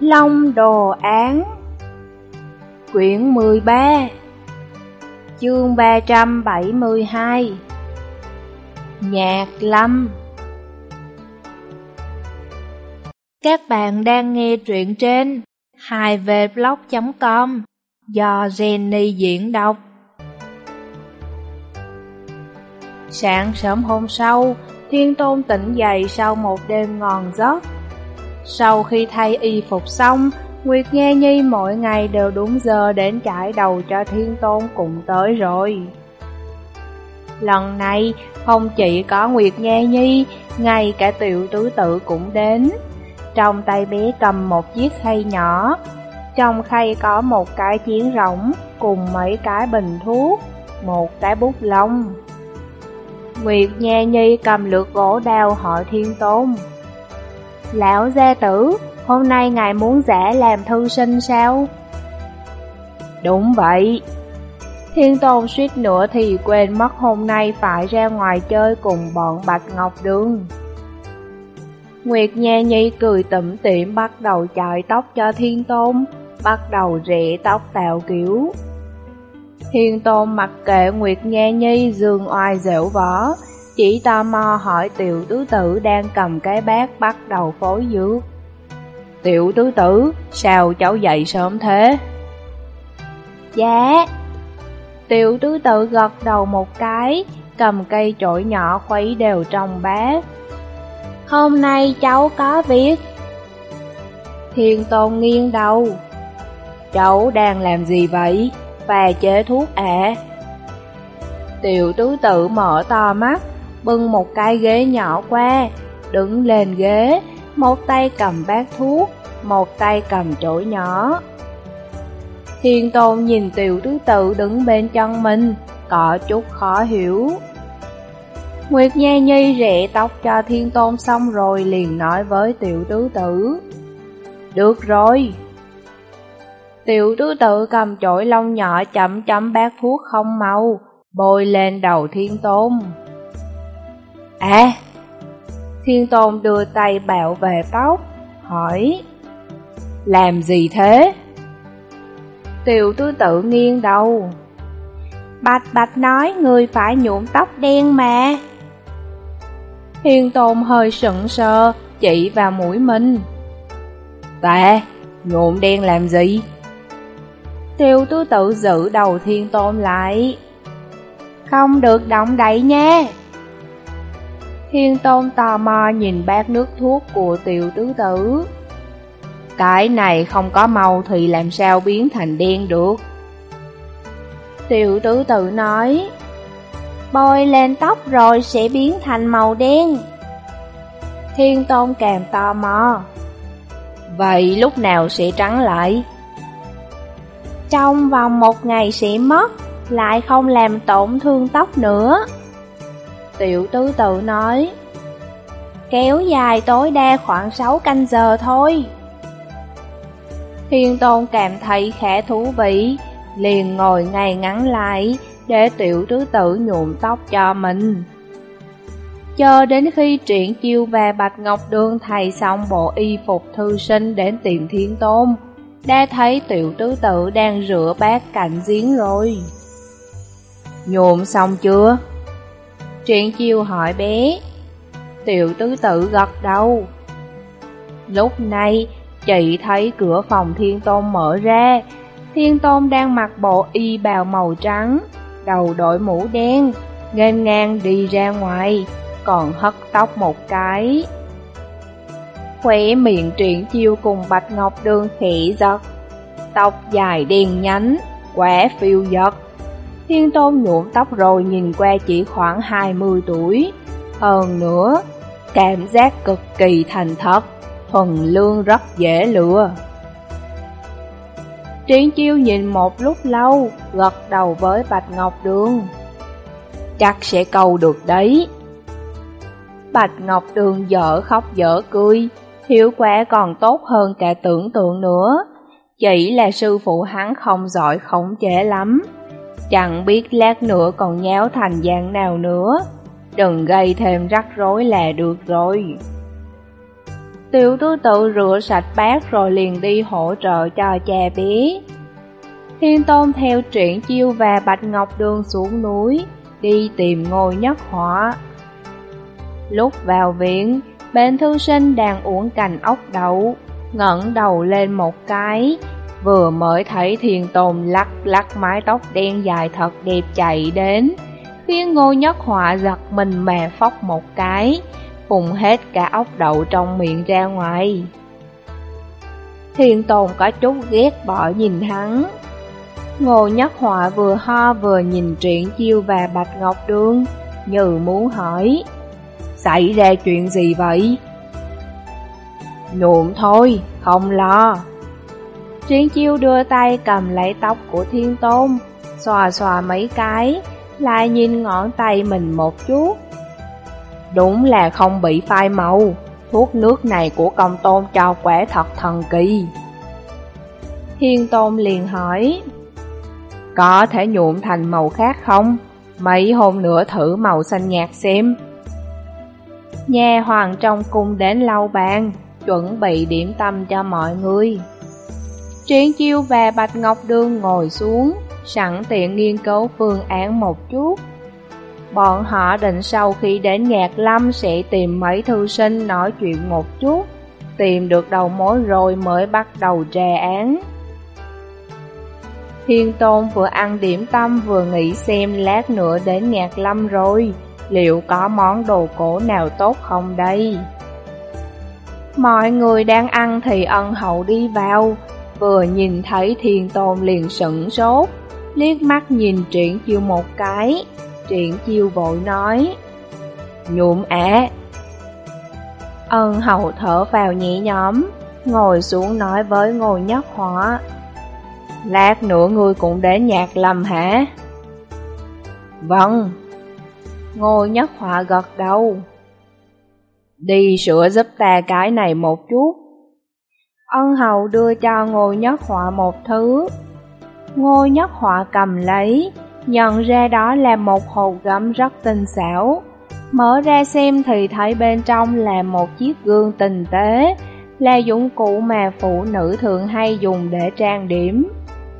Long Đồ Án Quyển 13 Chương 372 Nhạc Lâm. Các bạn đang nghe truyện trên 2vblog.com do Jenny diễn đọc. Sáng sớm hôm sau, Thiên Tôn tỉnh dậy sau một đêm ngon giấc sau khi thay y phục xong, Nguyệt Nghe Nhi mỗi ngày đều đúng giờ đến trải đầu cho Thiên Tôn cùng tới rồi. Lần này, không chỉ có Nguyệt Nghe Nhi, ngay cả tiểu tứ tự cũng đến. Trong tay bé cầm một chiếc khay nhỏ, trong khay có một cái chiến rỗng cùng mấy cái bình thuốc, một cái bút lông. Nguyệt Nghe Nhi cầm lược gỗ đao hỏi Thiên Tôn. Lão gia tử, hôm nay ngài muốn giả làm thư sinh sao? Đúng vậy. Thiên Tôn suýt nữa thì quên mất hôm nay phải ra ngoài chơi cùng bọn Bạch Ngọc Đường. Nguyệt Nha Nhi cười tủm tỉm bắt đầu chải tóc cho Thiên Tôn, bắt đầu rẽ tóc tạo kiểu. Thiên Tôn mặc kệ Nguyệt Nha Nhi dương oai dẻo võ, chỉ tò mò hỏi tiểu tứ tử đang cầm cái bát bắt đầu phối dược. Tiểu tứ tử, sao cháu dậy sớm thế? Dạ. Tiểu tứ tử gật đầu một cái, cầm cây chổi nhỏ khuấy đều trong bát. Hôm nay cháu có việc. Thiên tôn nghiêng đầu. Cháu đang làm gì vậy? Và chế thuốc ạ? À? Tiểu tứ tử mở to mắt, bưng một cái ghế nhỏ qua, đứng lên ghế, một tay cầm bát thuốc, một tay cầm chổi nhỏ. Thiên tôn nhìn tiểu tứ tự đứng bên chân mình, có chút khó hiểu. Nguyệt Nha Nhi rẽ tóc cho thiên tôn xong rồi liền nói với tiểu tứ tử. Được rồi. Tiểu tứ tự cầm chổi lông nhỏ chậm chậm bát thuốc không màu, bôi lên đầu thiên tôn. À! Thiên Tôn đưa tay bạo về tóc, hỏi Làm gì thế? Tiểu tư tự nghiêng đầu Bạch bạch nói người phải nhuộm tóc đen mà Thiên Tôn hơi sững sờ, chỉ vào mũi mình Tệ, nhuộm đen làm gì? Tiêu tư tự giữ đầu thiên tôn lại Không được động đậy nha Thiên Tôn tò mò nhìn bát nước thuốc của tiểu tứ tử. Cái này không có màu thì làm sao biến thành đen được? Tiểu tứ tử nói, bôi lên tóc rồi sẽ biến thành màu đen. Thiên Tôn càng tò mò. Vậy lúc nào sẽ trắng lại? Trong vòng một ngày sẽ mất, lại không làm tổn thương tóc nữa. Tiểu tứ tự nói. Kéo dài tối đa khoảng 6 canh giờ thôi. Thiên tôn cảm thấy khá thú vị, Liền ngồi ngay ngắn lại Để tiểu tứ tự nhuộm tóc cho mình. Cho đến khi triển chiêu về Bạch Ngọc Đường thầy xong bộ y phục thư sinh đến tìm thiên tôn, Đã thấy tiểu tứ tự đang rửa bát cạnh giếng rồi. Nhuộm xong chưa? Triển chiêu hỏi bé. Tiểu tứ tự gật đầu. Lúc này, chị thấy cửa phòng thiên tôn mở ra. Thiên tôn đang mặc bộ y bào màu trắng, Đầu đội mũ đen, Nghênh ngang đi ra ngoài, Còn hất tóc một cái. Khỏe miệng triển chiêu cùng bạch ngọc đường khỉ giật. Tóc dài đen nhánh Quả phiêu giật. Thiên Tôn nhuộm tóc rồi nhìn qua chỉ khoảng 20 tuổi. Hơn nữa, cảm giác cực kỳ thành thật, thuần lương rất dễ lừa Triển chiêu nhìn một lúc lâu, gật đầu với Bạch Ngọc Đường. Chắc sẽ câu được đấy. Bạch Ngọc Đường dở khóc dở cười, hiệu quả còn tốt hơn cả tưởng tượng nữa. Chỉ là sư phụ hắn không giỏi khống chế lắm. Chẳng biết lát nữa còn nháo thành dạng nào nữa Đừng gây thêm rắc rối là được rồi Tiểu tứ tự rửa sạch bát rồi liền đi hỗ trợ cho cha bé. Thiên Tôn theo truyện chiêu và Bạch Ngọc Đường xuống núi, đi tìm ngôi nhất hỏa. Lúc vào viện, bên thư sinh đang uống cành ốc đậu, ngẩng đầu lên một cái, vừa mới thấy Thiên Tôn lắc lắc mái tóc đen dài thật đẹp chạy đến, khiến ngô nhất họa giật mình mà phóc một cái, phùng hết cả ốc đậu trong miệng ra ngoài. Thiên Tôn có chút ghét bỏ nhìn hắn. Ngô Nhất Họa vừa ho vừa nhìn truyện chiêu và Bạch Ngọc Đường, như muốn hỏi, xảy ra chuyện gì vậy? Nhuộm thôi, không lo. Xuyên chiêu đưa tay cầm lấy tóc của Thiên Tôn, xòa xòa mấy cái, lại nhìn ngón tay mình một chút. Đúng là không bị phai màu, thuốc nước này của công tôn cho quả thật thần kỳ. Thiên Tôn liền hỏi, có thể nhuộm thành màu khác không? Mấy hôm nữa thử màu xanh nhạt xem. Nhà hoàng trong cung đến lâu bàn, chuẩn bị điểm tâm cho mọi người. Triển chiêu và Bạch Ngọc Đương ngồi xuống, sẵn tiện nghiên cứu phương án một chút. Bọn họ định sau khi đến Nhạc Lâm sẽ tìm mấy thư sinh nói chuyện một chút, tìm được đầu mối rồi mới bắt đầu trà án. Thiên Tôn vừa ăn điểm tâm vừa nghĩ xem lát nữa đến Nhạc Lâm rồi, liệu có món đồ cổ nào tốt không đây? Mọi người đang ăn thì ân hậu đi vào, vừa nhìn thấy Thiên Tôn liền sững sốt, liếc mắt nhìn Triển Chiêu một cái, Triển Chiêu vội nói, Nhuộm ẻ. Ân hậu thở vào nhẹ nhóm ngồi xuống nói với ngồi nhất hỏa, Lát nữa ngươi cũng đến nhạc lầm hả? Vâng. ngồi nhất họa gật đầu. Đi sửa giúp ta cái này một chút. Ân hầu đưa cho ngô nhất họa một thứ. Ngô nhất họa cầm lấy, nhận ra đó là một hộp gấm rất tinh xảo. Mở ra xem thì thấy bên trong là một chiếc gương tinh tế, là dụng cụ mà phụ nữ thường hay dùng để trang điểm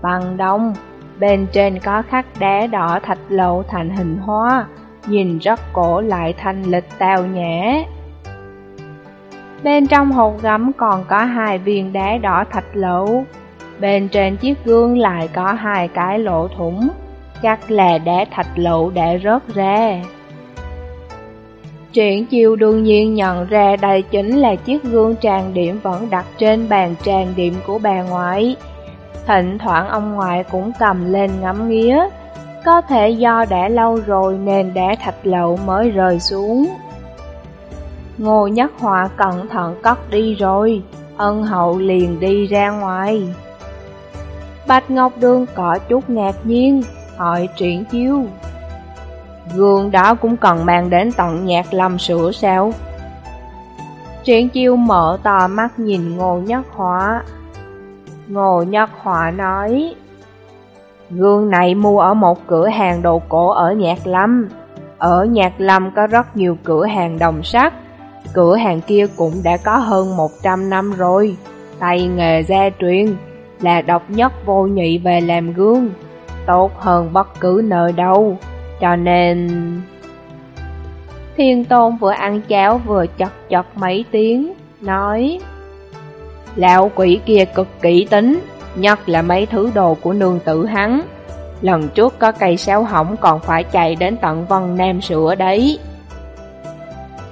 bằng đông, bên trên có khắc đá đỏ thạch lộ thành hình hoa, nhìn rất cổ lại thanh lịch tao nhã. Bên trong hộp gấm còn có hai viên đá đỏ thạch lỗ bên trên chiếc gương lại có hai cái lỗ thủng, chắc là đá thạch lỗ đã rớt ra. Triển chiêu đương nhiên nhận ra đây chính là chiếc gương trang điểm vẫn đặt trên bàn trang điểm của bà ngoại. Thỉnh thoảng ông ngoại cũng cầm lên ngắm nghía, có thể do đã lâu rồi nên đá thạch lậu mới rơi xuống. Ngô Nhất Họa cẩn thận cất đi rồi, ân hậu liền đi ra ngoài. Bạch Ngọc Đường có chút ngạc nhiên, hỏi triển chiêu. Gương đó cũng cần mang đến tận nhạc lâm sửa sao? Triển chiêu mở to mắt nhìn Ngô Nhất Họa, Ngô Nhất Họa nói, Gương này mua ở một cửa hàng đồ cổ ở Nhạc Lâm. Ở Nhạc Lâm có rất nhiều cửa hàng đồng sắt. Cửa hàng kia cũng đã có hơn 100 năm rồi. Tay nghề gia truyền là độc nhất vô nhị về làm gương. Tốt hơn bất cứ nơi đâu. Cho nên... Thiên Tôn vừa ăn cháo vừa chật chật mấy tiếng, nói Lão quỷ kia cực kỹ tính, nhất là mấy thứ đồ của nương tử hắn. Lần trước có cây sáo hỏng còn phải chạy đến tận Vân Nam sửa đấy.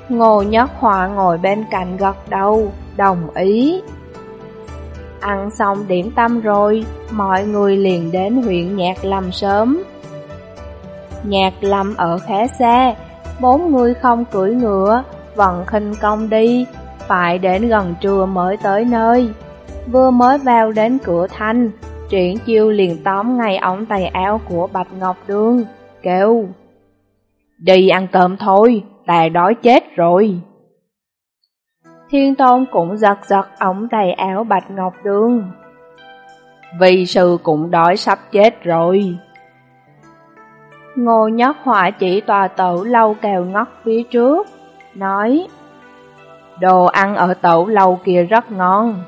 Ngô Nhất Họa ngồi bên cạnh gật đầu, đồng ý. Ăn xong điểm tâm rồi, mọi người liền đến huyện Nhạc Lâm sớm. Nhạc Lâm ở khá xa, bốn người không cưỡi ngựa, vận khinh công đi, phải đến gần trưa mới tới nơi. Vừa mới vào đến cửa thanh, triển chiêu liền tóm ngay ống tay áo của Bạch Ngọc Đường, kêu Đi ăn cơm thôi, ta đói chết rồi. Thiên Tôn cũng giật giật ống tay áo Bạch Ngọc Đường. Vì sư cũng đói sắp chết rồi. Ngô Nhất Họa chỉ tòa tử lâu cào ngất phía trước, nói đồ ăn ở tẩu lâu kia rất ngon.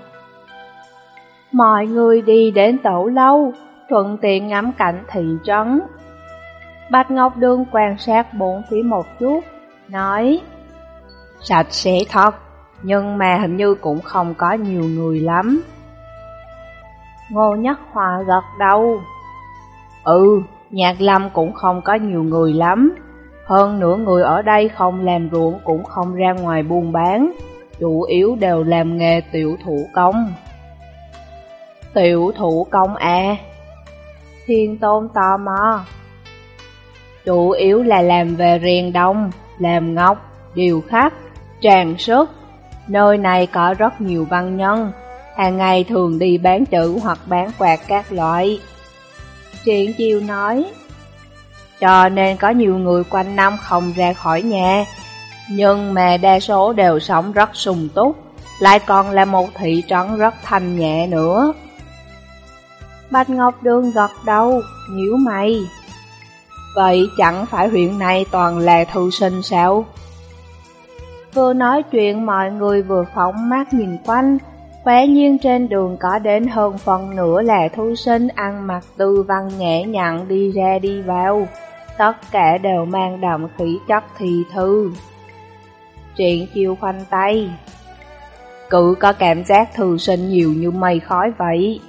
Mọi người đi đến tẩu lâu, thuận tiện ngắm cảnh thị trấn. Bạch Ngọc Đường quan sát bốn phía một chút, nói Sạch sẽ thật, nhưng mà hình như cũng không có nhiều người lắm. Ngô Nhất Hòa gật đầu. Ừ, Nhạc Lâm cũng không có nhiều người lắm. Hơn nữa người ở đây không làm ruộng cũng không ra ngoài buôn bán, chủ yếu đều làm nghề tiểu thủ công. Tiểu thủ công à? Thiên Tôn tò mò. Chủ yếu là làm về riêng đông, làm ngọc, điều khắc, tràn sức. Nơi này có rất nhiều văn nhân, hàng ngày thường đi bán chữ hoặc bán quạt các loại. Triển chiêu nói, cho nên có nhiều người quanh năm không ra khỏi nhà, nhưng mà đa số đều sống rất sung túc, lại còn là một thị trấn rất thanh nhẹ nữa. Bạch Ngọc Đường gật đầu, nhíu mày. Vậy chẳng phải huyện này toàn là thư sinh sao? Vừa nói chuyện mọi người vừa phóng mắt nhìn quanh, Khóe nhiên trên đường có đến hơn phần nửa là thu sinh ăn mặc tư văn nhẹ nhặn đi ra đi vào, tất cả đều mang đậm khí chất thì thư. Chuyện chiêu khoanh tay, cự có cảm giác thư sinh nhiều như mây khói vậy.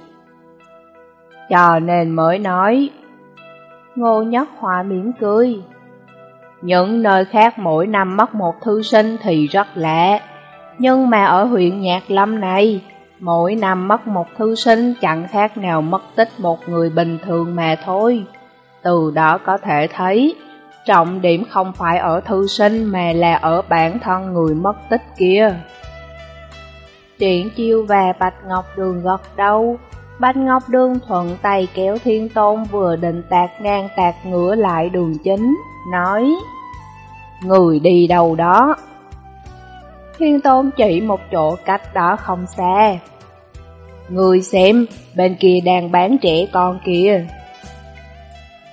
Cho nên mới nói, ngô nhất họa mỉm cười. Những nơi khác mỗi năm mất một thư sinh thì rất lạ, nhưng mà ở huyện Nhạc Lâm này, mỗi năm mất một thư sinh chẳng khác nào mất tích một người bình thường mà thôi. Từ đó có thể thấy, trọng điểm không phải ở thư sinh mà là ở bản thân người mất tích kia. Triển chiêu và Bạch Ngọc Đường gật đầu, Bách Ngọc đương thuận tay kéo Thiên Tôn vừa định tạc ngang tạc ngửa lại đường chính, nói Người đi đâu đó? Thiên Tôn chỉ một chỗ cách đó không xa. Người xem, bên kia đang bán trẻ con kìa.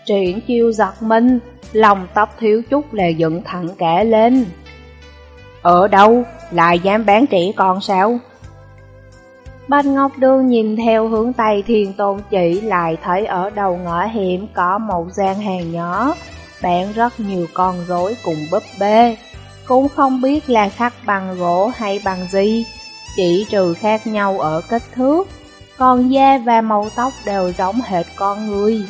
Triển chiêu giật mình, lòng tóc thiếu chút là dựng thẳng cả lên. Ở đâu, lại dám bán trẻ con sao? Bạch Ngọc Đường nhìn theo hướng Tây Thiên Tôn chỉ lại thấy ở đầu ngõ hiểm có một gian hàng nhỏ, bán rất nhiều con rối cùng búp bê. Cũng không biết là khắc bằng gỗ hay bằng gì, chỉ trừ khác nhau ở kích thước, còn da và màu tóc đều giống hệt con người,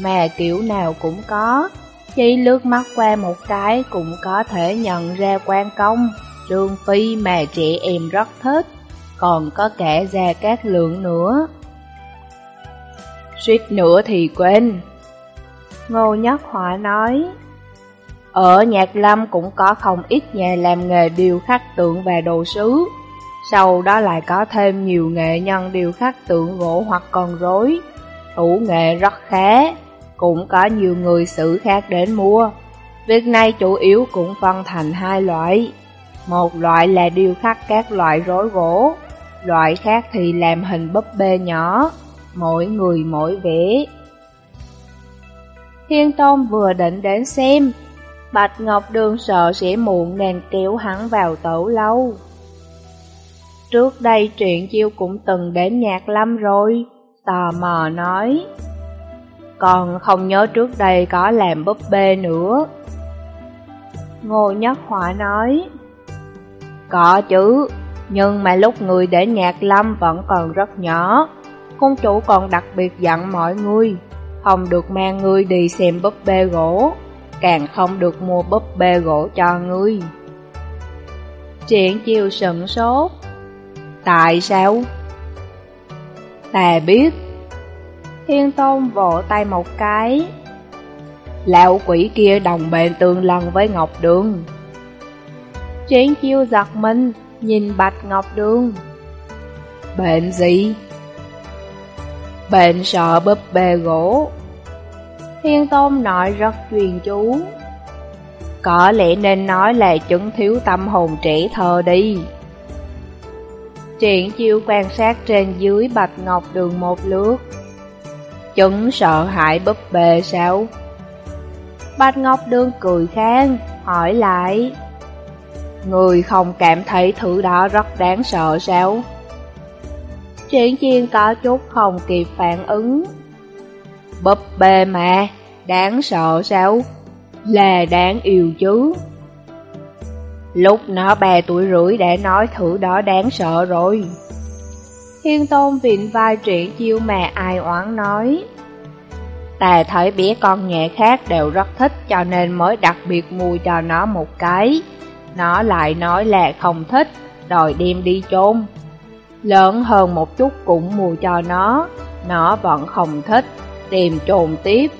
mà kiểu nào cũng có, chỉ lướt mắt qua một cái cũng có thể nhận ra quan công, trương phi mà trẻ em rất thích, còn có kẻ ra các lượng nữa. Suýt nữa thì quên. Ngô Nhất Họa nói, ở Nhạc Lâm cũng có không ít nhà làm nghề điêu khắc tượng và đồ sứ. Sau đó lại có thêm nhiều nghệ nhân điêu khắc tượng gỗ hoặc con rối. Thủ nghệ rất khá, cũng có nhiều người xử khác đến mua. Việc này chủ yếu cũng phân thành hai loại. Một loại là điêu khắc các loại rối gỗ, loại khác thì làm hình búp bê nhỏ, mỗi người mỗi vẻ. Thiên Tôn vừa định đến xem, Bạch Ngọc Đường sợ sẽ muộn nên kéo hắn vào tổ lâu. Trước đây truyện chiêu cũng từng đến nhạc lâm rồi, tò mò nói. Còn không nhớ trước đây có làm búp bê nữa. Ngô Nhất Họa nói. Có chứ, nhưng mà lúc người để nhạc lâm vẫn còn rất nhỏ. Công chủ còn đặc biệt dặn mọi người, không được mang người đi xem búp bê gỗ càng không được mua búp bê gỗ cho ngươi. Triển chiêu sửng sốt. Tại sao? Ta biết. Thiên Tôn vỗ tay một cái. Lão quỷ kia đồng bền tương lần với Ngọc Đường. Triển chiêu giật mình, nhìn Bạch Ngọc Đường. Bệnh gì? Bệnh sợ búp bê gỗ. Thiên Tôn nói rất truyền chú. Có lẽ nên nói là chứng thiếu tâm hồn trẻ thơ đi. Triển chiêu quan sát trên dưới bạch ngọc đường một lướt. Chứng sợ hãi búp bê sao? Bạch Ngọc Đường cười khang, hỏi lại. Người không cảm thấy thứ đó rất đáng sợ sao? Triển chiên có chút không kịp phản ứng. Búp bê mà, đáng sợ sao? Là đáng yêu chứ. Lúc nó ba tuổi rưỡi đã nói thử đó đáng sợ rồi. Thiên Tôn vịn vai triển chiêu mà ai oán nói. Ta thấy bé con nhẹ khác đều rất thích cho nên mới đặc biệt mua cho nó một cái. Nó lại nói là không thích, đòi đem đi chôn. Lớn hơn một chút cũng mua cho nó, nó vẫn không thích, tìm trồn tiếp.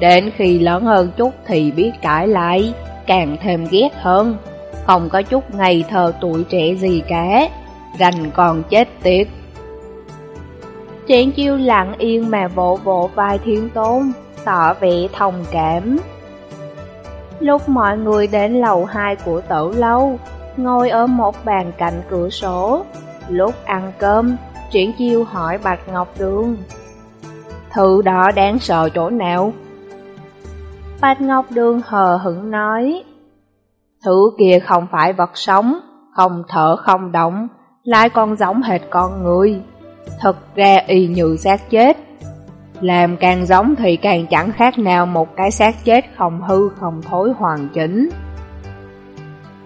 Đến khi lớn hơn chút thì biết cãi lại, càng thêm ghét hơn, không có chút ngày thơ tuổi trẻ gì cả, rành còn chết tiệt. Triển chiêu lặng yên mà vỗ vỗ vai thiên tôn, tỏ vẻ thông cảm. Lúc mọi người đến lầu 2 của tử lâu, ngồi ở một bàn cạnh cửa sổ, lúc ăn cơm, triển chiêu hỏi Bạch Ngọc Đường. Thứ đó đáng sợ chỗ nào? Bạch Ngọc Đường hờ hững nói, Thứ kia không phải vật sống, không thở không động, lại còn giống hệt con người. Thật ra y như xác chết. Làm càng giống thì càng chẳng khác nào một cái xác chết không hư không thối hoàn chỉnh.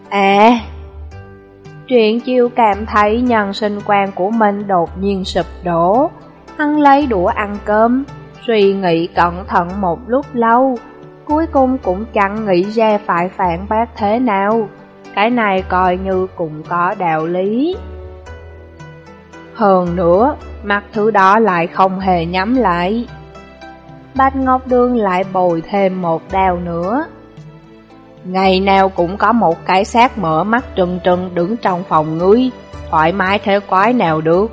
À, Truyện chiêu cảm thấy nhân sinh quan của mình đột nhiên sụp đổ. Hắn lấy đũa ăn cơm, suy nghĩ cẩn thận một lúc lâu, cuối cùng cũng chẳng nghĩ ra phải phản bác thế nào. Cái này coi như cũng có đạo lý. Hơn nữa, mặt thứ đó lại không hề nhắm lại. Bạch Ngọc Đương lại bồi thêm một đào nữa. Ngày nào cũng có một cái xác mở mắt trừng trừng đứng trong phòng ngươi, thoải mái thế quái nào được.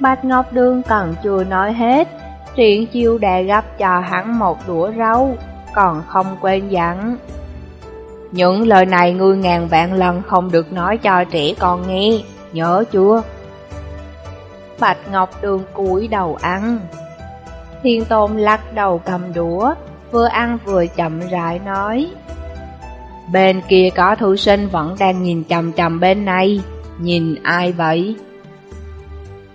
Bạch Ngọc Đương còn chưa nói hết, Triển chiêu đè gấp cho hắn một đũa rau, còn không quên dặn. Những lời này ngươi ngàn vạn lần không được nói cho trẻ con nghe, nhớ chưa? Bạch Ngọc Đường cúi đầu ăn. Thiên Tôn lắc đầu cầm đũa, vừa ăn vừa chậm rãi nói. Bên kia có thư sinh vẫn đang nhìn chầm chầm bên này, nhìn ai vậy?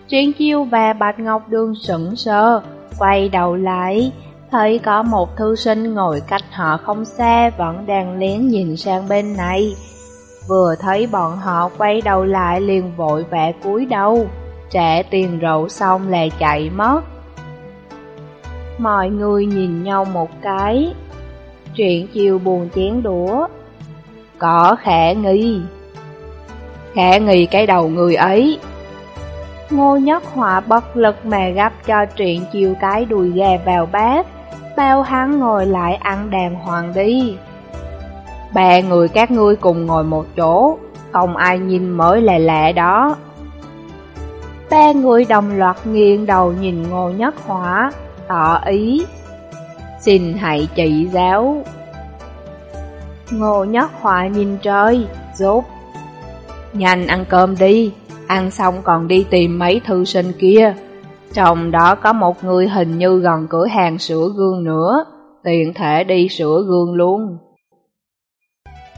Triển chiêu và Bạch Ngọc Đường sững sờ, quay đầu lại, thấy có một thư sinh ngồi cách họ không xa vẫn đang lén nhìn sang bên này. Vừa thấy bọn họ quay đầu lại liền vội vã cúi đầu, trả tiền rượu xong là chạy mất. Mọi người nhìn nhau một cái, chuyện chiều buồn chén đũa. Có khả nghi. Khả nghi cái đầu người ấy. Ngô nhất họa bất lực mà gấp cho chuyện chiều cái đùi gà vào bát, bao hắn ngồi lại ăn đàng hoàng đi. Ba người các ngươi cùng ngồi một chỗ, không ai nhìn mới là lạ đó. Ba người đồng loạt nghiêng đầu nhìn ngô nhất hỏa, tỏ ý. Xin hãy chỉ giáo. Ngô nhất hỏa nhìn trời, rốt. Nhanh ăn cơm đi, ăn xong còn đi tìm mấy thư sinh kia. Trong đó có một người hình như gần cửa hàng sửa gương nữa, tiện thể đi sửa gương luôn.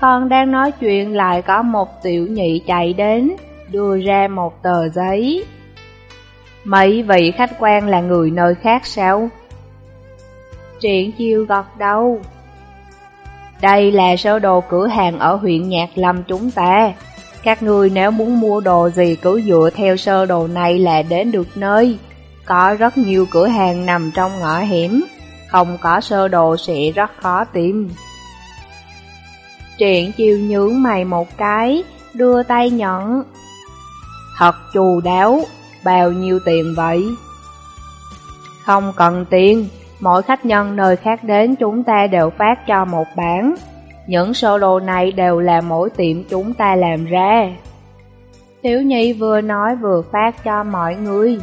Còn đang nói chuyện lại có một tiểu nhị chạy đến, đưa ra một tờ giấy. Mấy vị khách quan là người nơi khác sao? Triển chiêu gật đầu. Đây là sơ đồ cửa hàng ở huyện Nhạc Lâm chúng ta. Các người nếu muốn mua đồ gì cứ dựa theo sơ đồ này là đến được nơi. Có rất nhiều cửa hàng nằm trong ngõ hiểm, không có sơ đồ sẽ rất khó tìm. Triển chiêu nhướng mày một cái, đưa tay nhận. Thật chu đáo, bao nhiêu tiền vậy? Không cần tiền, mỗi khách nhân nơi khác đến chúng ta đều phát cho một bản. Những sơ đồ này đều là mỗi tiệm chúng ta làm ra. Tiểu Nhi vừa nói vừa phát cho mọi người.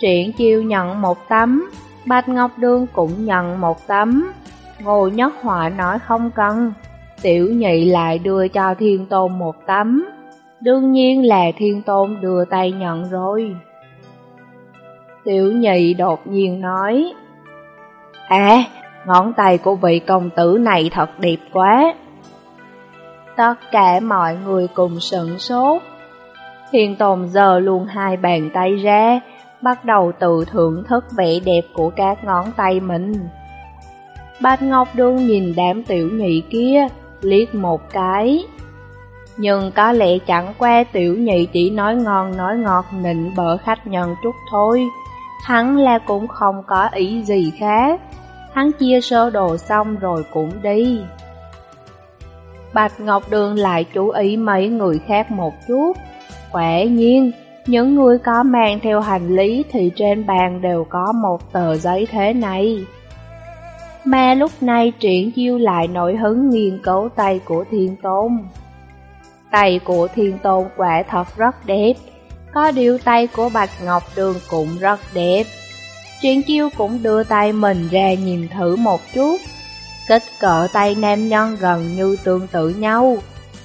Triển chiêu nhận một tấm, Bạch Ngọc Đương cũng nhận một tấm. Ngô Nhất Họa nói không cần, Tiểu Nhị lại đưa cho Thiên Tôn một tấm. Đương nhiên là Thiên Tôn đưa tay nhận rồi. Tiểu Nhị đột nhiên nói, À, ngón tay của vị công tử này thật đẹp quá. Tất cả mọi người cùng sửng sốt. Thiên Tồn giờ luôn hai bàn tay ra, bắt đầu tự thưởng thức vẻ đẹp của các ngón tay mình. Bạch Ngọc Đương nhìn đám tiểu nhị kia, liếc một cái. Nhưng có lẽ chẳng qua tiểu nhị chỉ nói ngon nói ngọt nịnh bợ khách nhân chút thôi. Hắn là cũng không có ý gì khác. Hắn chia sơ đồ xong rồi cũng đi. Bạch Ngọc Đường lại chú ý mấy người khác một chút. Quả nhiên, những người có mang theo hành lý thì trên bàn đều có một tờ giấy thế này. Mà lúc này triển chiêu lại nổi hứng nghiên cấu tay của thiên tôn. Tay của thiên tôn quả thật rất đẹp, có điều tay của Bạch Ngọc Đường cũng rất đẹp. Triển chiêu cũng đưa tay mình ra nhìn thử một chút. Kích cỡ tay nam nhân gần như tương tự nhau,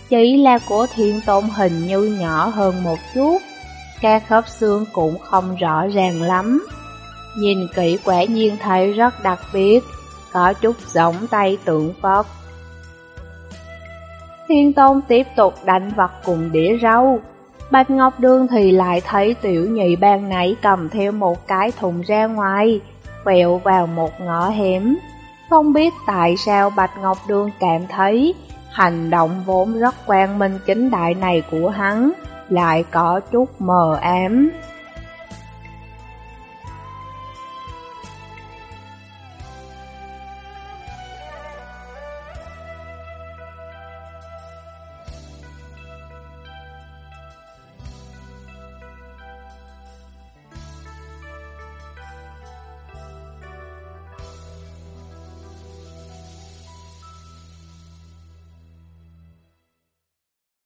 chỉ là của thiên tôn hình như nhỏ hơn một chút. Các khớp xương cũng không rõ ràng lắm. Nhìn kỹ quả nhiên thấy rất đặc biệt, có chút giống tay tượng Phật. Thiên Tôn tiếp tục đánh vật cùng đĩa rau. Bạch Ngọc Đương thì lại thấy tiểu nhị ban nãy cầm theo một cái thùng ra ngoài, quẹo vào một ngõ hẻm. Không biết tại sao Bạch Ngọc Đương cảm thấy hành động vốn rất quan minh chính đại này của hắn lại có chút mờ ám.